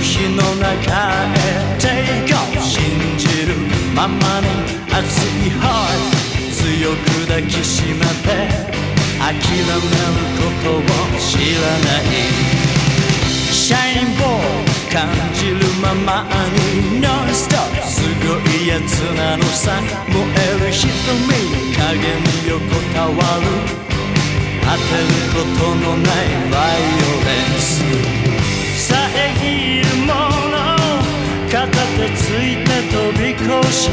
日の中へ Take off 信じるままの熱い heart 強く抱きしめて諦めることを知らない。シャインボー感じるままにノンストップすごいやつなのさ。燃える瞳影に横たわる。当てることのないバイオレンス遮るもの片手ついて飛び越し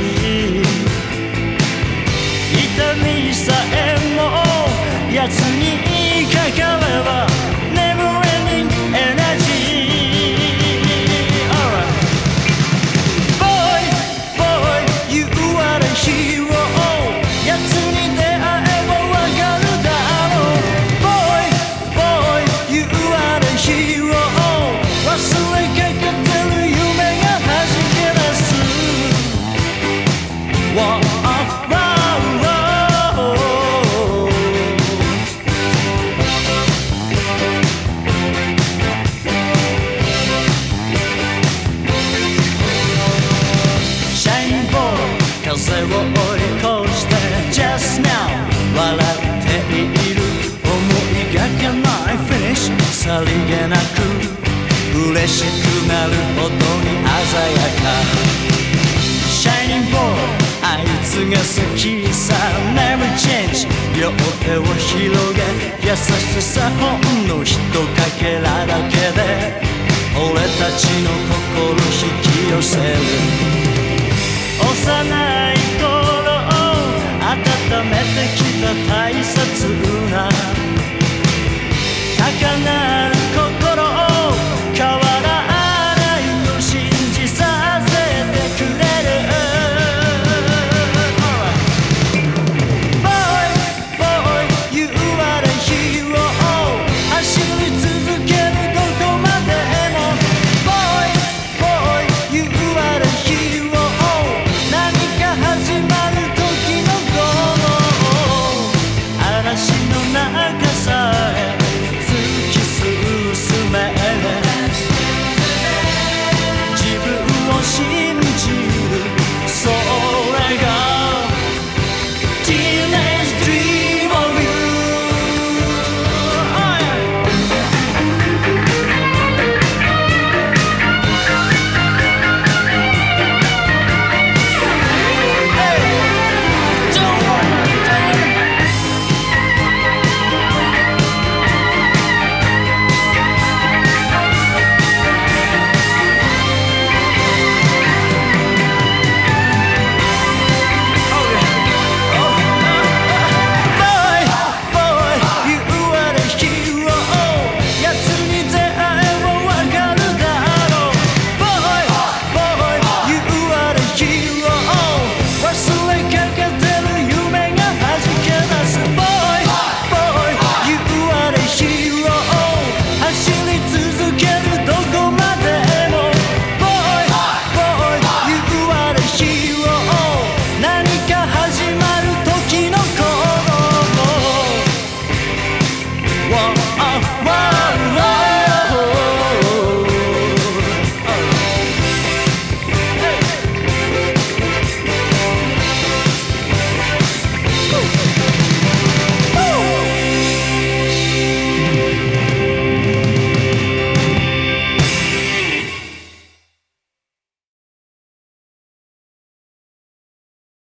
痛みさえさりげなく嬉しくなるほどに鮮やか。シャイニングボールあいつが好きさ。Never change 両手を広げ。優しさほんのひとかけらだけで俺たちの心引き寄せる。幼い walk